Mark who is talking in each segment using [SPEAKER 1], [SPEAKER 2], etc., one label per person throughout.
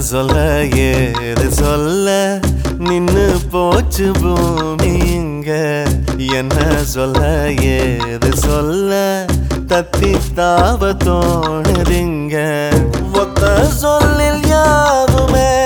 [SPEAKER 1] சொல்ல ஏது சொல்ல? நின்னு போச்சு பூமி இங்க. என்ன சொல்ல ஏது சொல்ல? தத்தி தாவ தோணுதிங்க ஒத்த சொல்லில் யாவுமே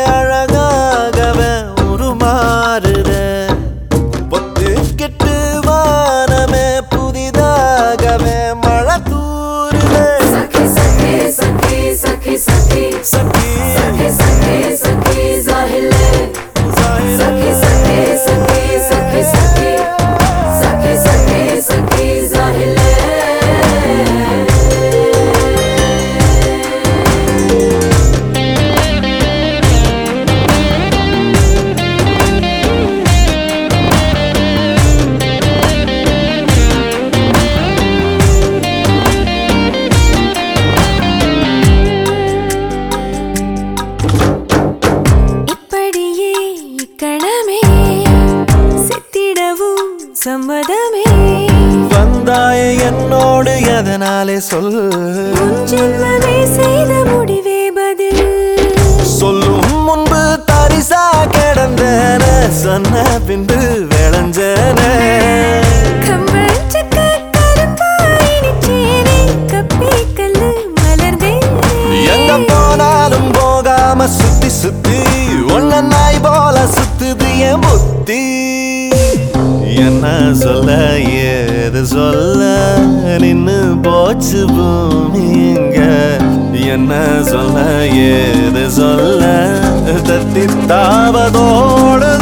[SPEAKER 1] எதனாலே சொல்.
[SPEAKER 2] செய்த முடிவே பதில்.
[SPEAKER 1] சொல்லும் முன்பு தரிசா கிடந்தன சொன்ன பின்பு விளைஞ்சன. சுத்தி சுத்தி ஒன்ன நாய் போல சுத்துது என் புத்தி. என்ன சொல்ல ஏது சொல்ல நின்னு போச்சு பூமி இங்க என்ன சொல்ல ஏது சொல்ல? தத்தி தாவதோடுதுங்க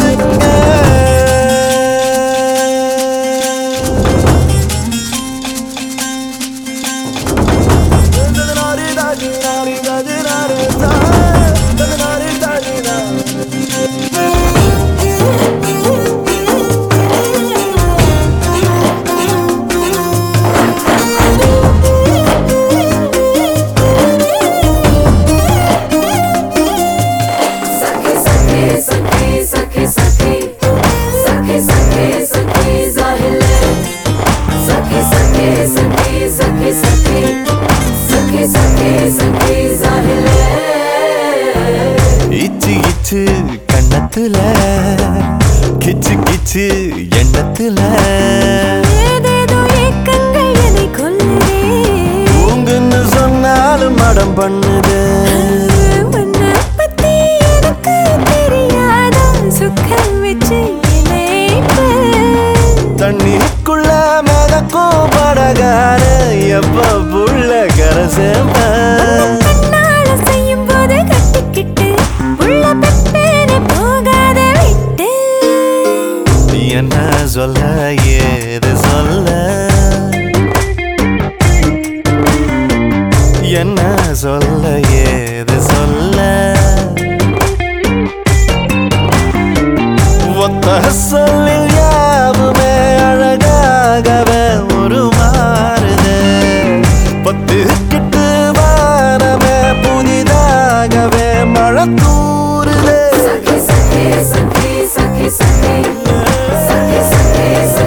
[SPEAKER 1] உள்ளத்துல கிச்சு கிச்சு எண்ணத்துல. தூங்குன்னு சொன்னாலும் மடம் பண்ணுது. தண்ணிக்குள்ள மேதக்கும் படகார எப்ப புள்ள
[SPEAKER 2] கரசேப்ப சொல்ல ஏது சொல்ல?
[SPEAKER 1] என்ன சொல்ல ஏ Ese